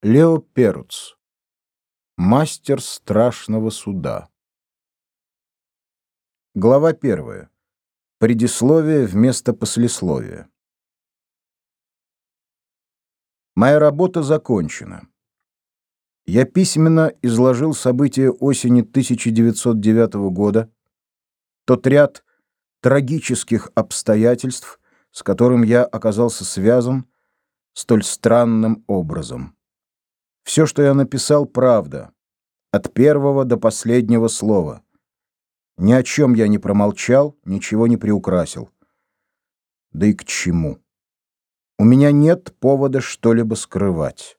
Лео Перуц. Мастер страшного суда. Глава первая. Предисловие вместо послесловия. Моя работа закончена. Я письменно изложил события осени 1909 года, тот ряд трагических обстоятельств, с которым я оказался связан столь странным образом. Все, что я написал, правда, от первого до последнего слова. Ни о чем я не промолчал, ничего не приукрасил. Да и к чему? У меня нет повода что-либо скрывать.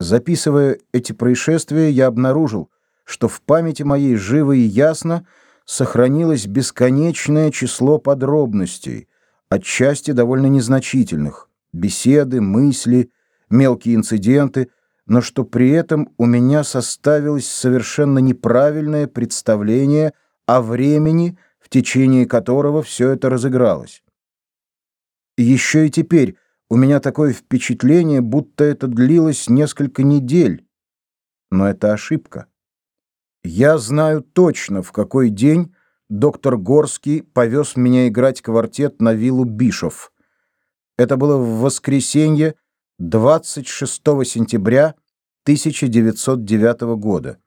Записывая эти происшествия, я обнаружил, что в памяти моей живо и ясно сохранилось бесконечное число подробностей, отчасти довольно незначительных, беседы, мысли, мелкие инциденты, но что при этом у меня составилось совершенно неправильное представление о времени, в течение которого все это разыгралось. Еще и теперь у меня такое впечатление, будто это длилось несколько недель. Но это ошибка. Я знаю точно, в какой день доктор Горский повез меня играть квартет на виллу Бишов. Это было в воскресенье 26 сентября 1909 года.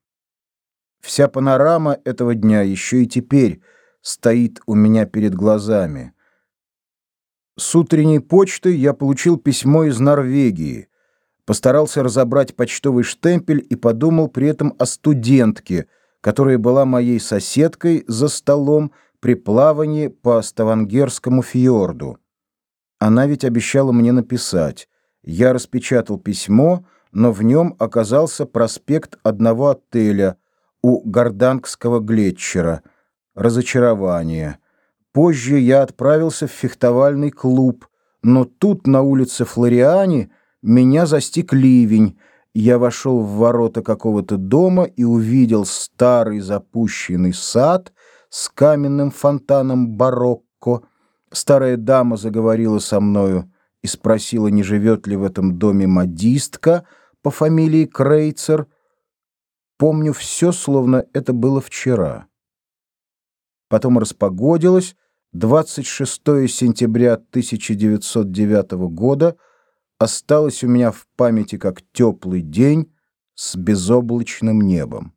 Вся панорама этого дня еще и теперь стоит у меня перед глазами. С утренней почты я получил письмо из Норвегии. Постарался разобрать почтовый штемпель и подумал при этом о студентке, которая была моей соседкой за столом при плавании по Ставангерскому фьорду. Она ведь обещала мне написать. Я распечатал письмо, но в нем оказался проспект одного отеля у Гордангского глетчера. Разочарование. Позже я отправился в фехтовальный клуб, но тут на улице Флориани меня застиг ливень. Я вошел в ворота какого-то дома и увидел старый запущенный сад с каменным фонтаном барокко. Старая дама заговорила со мною и спросила, не живет ли в этом доме модистка по фамилии Крейцер. Помню все, словно это было вчера. Потом распогодилось. 26 сентября 1909 года осталось у меня в памяти как теплый день с безоблачным небом.